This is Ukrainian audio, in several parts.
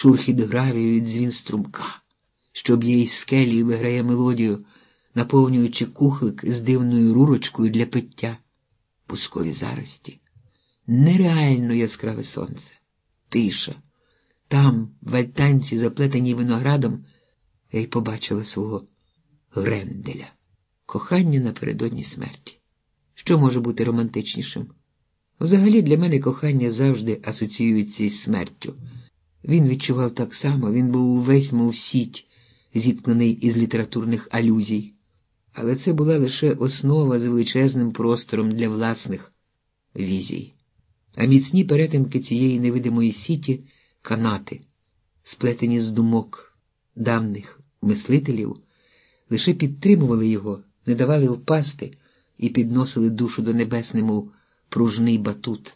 шурхіт гравію і дзвін струмка, що б'є із скелі і виграє мелодію, наповнюючи кухлик з дивною рурочкою для пиття, пускові зарості. Нереально яскраве сонце, тиша. Там, в альтанці, заплетеній виноградом, я й побачила свого Гренделя, кохання напередодні смерті. Що може бути романтичнішим? Взагалі для мене кохання завжди асоціюється із смертю. Він відчував так само, він був увесь, мов сіть, зіткнений із літературних алюзій, але це була лише основа з величезним простором для власних візій. А міцні перетинки цієї невидимої сіті канати, сплетені з думок давних мислителів, лише підтримували його, не давали впасти і підносили душу до небес, немов пружний батут,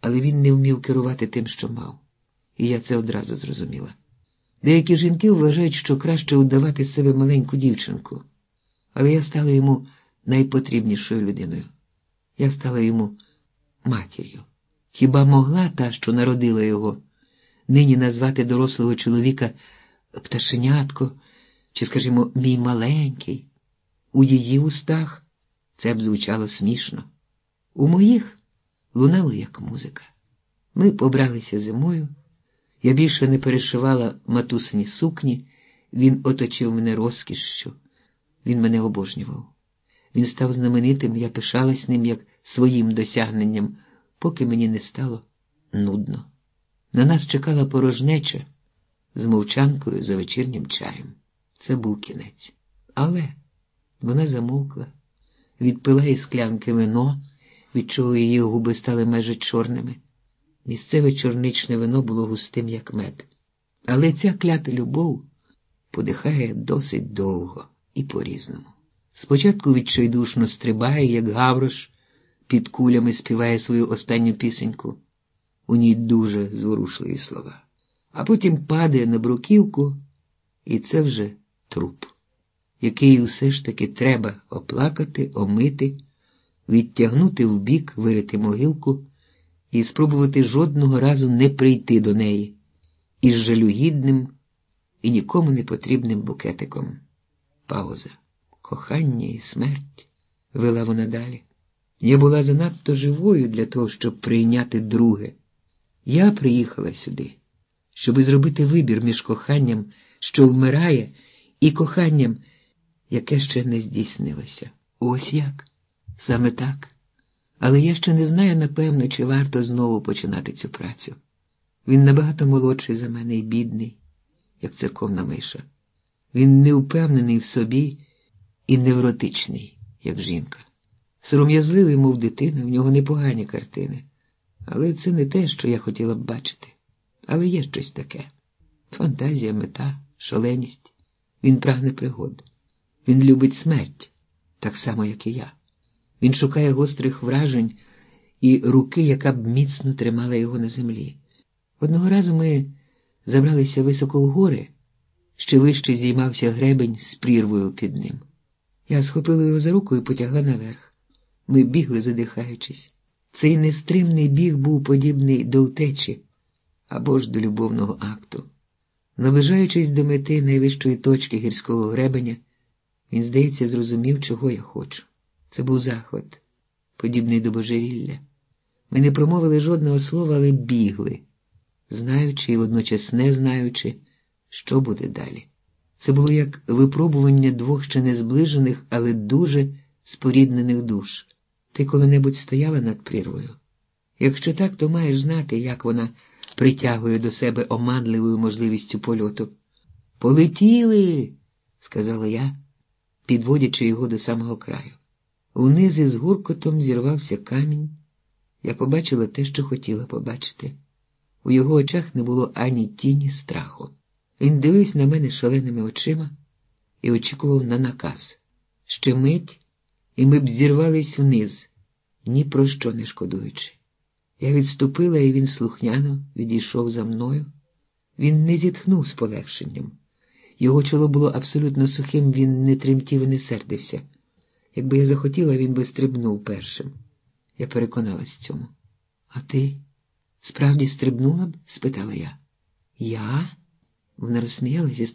але він не вмів керувати тим, що мав. І я це одразу зрозуміла. Деякі жінки вважають, що краще удавати з себе маленьку дівчинку, але я стала йому найпотрібнішою людиною. Я стала йому матір'ю. Хіба могла та, що народила його, нині назвати дорослого чоловіка пташенятко чи, скажімо, мій маленький? У її устах це б звучало смішно. У моїх лунало як музика. Ми побралися зимою. Я більше не перешивала матусині сукні, він оточив мене розкішшю, він мене обожнював. Він став знаменитим, я пишалась ним як своїм досягненням, поки мені не стало нудно. На нас чекала порожнеча з мовчанкою за вечірнім чаєм. Це був кінець. Але вона замовкла, відпила із склянки вино, від чого її губи стали майже чорними. Місцеве чорничне вино було густим, як мед. Але ця клята любов подихає досить довго і по-різному. Спочатку відчайдушно стрибає, як Гаврош, під кулями співає свою останню пісеньку. У ній дуже зворушливі слова. А потім падає на бруківку, і це вже труп, який усе ж таки треба оплакати, омити, відтягнути вбік, вирити могилку і спробувати жодного разу не прийти до неї із жалюгідним і нікому не потрібним букетиком. Пауза, кохання і смерть, вела вона далі. Я була занадто живою для того, щоб прийняти друге. Я приїхала сюди, щоб зробити вибір між коханням, що вмирає, і коханням, яке ще не здійснилося. Ось як? Саме так. Але я ще не знаю, напевно, чи варто знову починати цю працю. Він набагато молодший за мене і бідний, як церковна миша. Він не впевнений в собі і невротичний, як жінка. Сором'язливий, мов дитина, в нього непогані картини. Але це не те, що я хотіла б бачити. Але є щось таке: фантазія, мета, шаленість. Він прагне пригод. Він любить смерть, так само, як і я. Він шукає гострих вражень і руки, яка б міцно тримала його на землі. Одного разу ми забралися високо в гори, ще вище зіймався гребень з прірвою під ним. Я схопила його за руку і потягла наверх. Ми бігли, задихаючись. Цей нестримний біг був подібний до втечі або ж до любовного акту. Наближаючись до мети найвищої точки гірського гребеня, він, здається, зрозумів, чого я хочу. Це був заход, подібний до божевілля. Ми не промовили жодного слова, але бігли, знаючи і водночас не знаючи, що буде далі. Це було як випробування двох ще не зближених, але дуже споріднених душ. Ти коли-небудь стояла над прірвою? Якщо так, то маєш знати, як вона притягує до себе оманливою можливістю польоту. Полетіли, сказала я, підводячи його до самого краю. Униз із гуркотом зірвався камінь. Я побачила те, що хотіла побачити. У його очах не було ані тіні страху. Він дивився на мене шаленими очима і очікував на наказ. Ще мить, і ми б зірвались вниз, ні про що не шкодуючи. Я відступила, і він слухняно відійшов за мною. Він не зітхнув з полегшенням. Його чоло було абсолютно сухим, він не тремтів і не сердився. Якби я захотіла, він би стрибнув першим. Я переконалась в цьому. А ти справді стрибнула б? спитала я. Я? Вона розсміялася